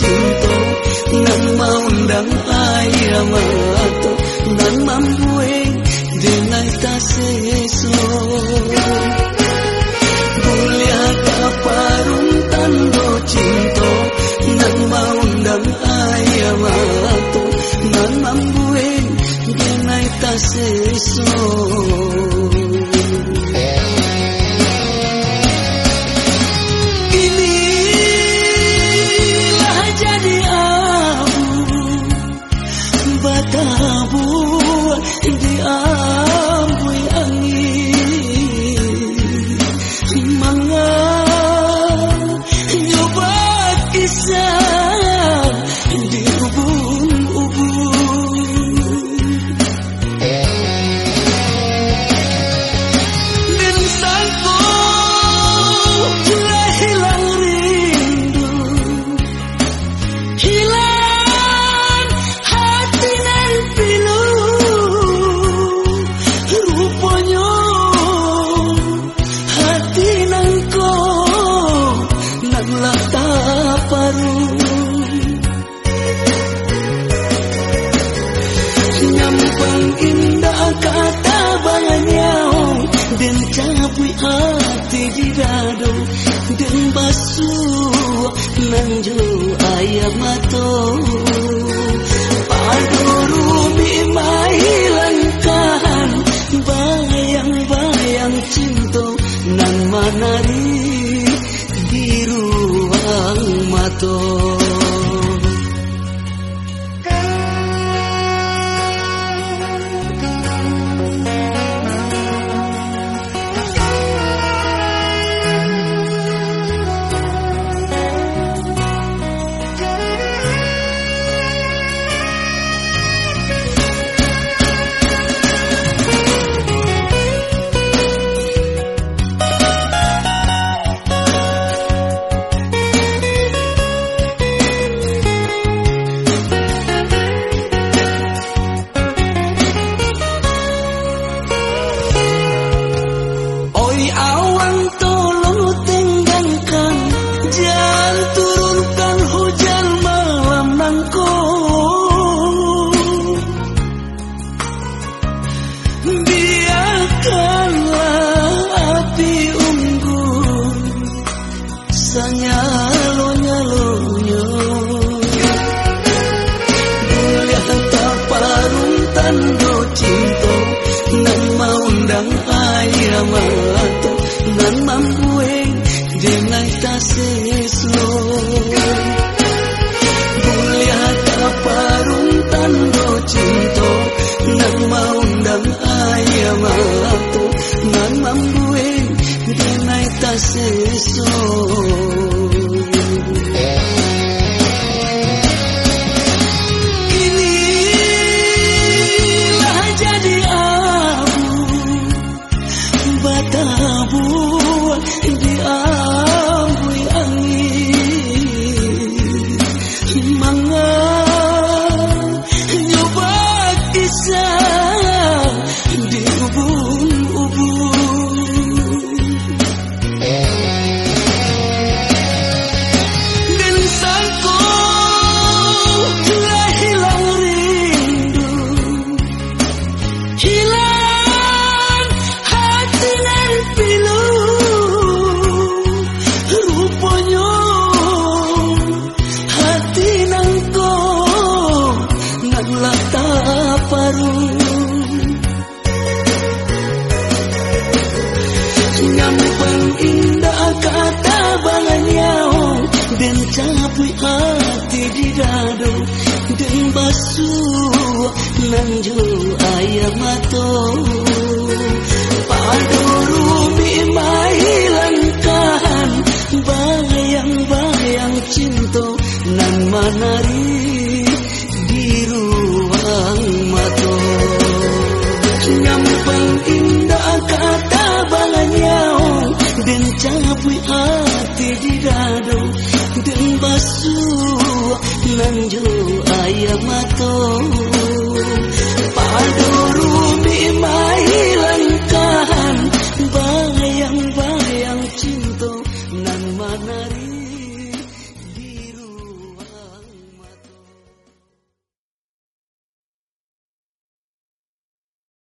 cinta Nang maundang air mata Nang mamue dengan taseso Bulia kaparung tando cinta Nang maundang air mata Nang mamue dengan taseso Jangan 这么多 kiamat nan mampueng dengan taseso Bulia taparung tando cinto nan maundang ayamat nan mampueng dengan taseso tirado Deng basu Nanju ayamato Padoro memahilangkan Bayang-bayang cinta Nan manari Di ruang mato. Nyampang indah kata balanyao Dan cabui ayam menju ayam mata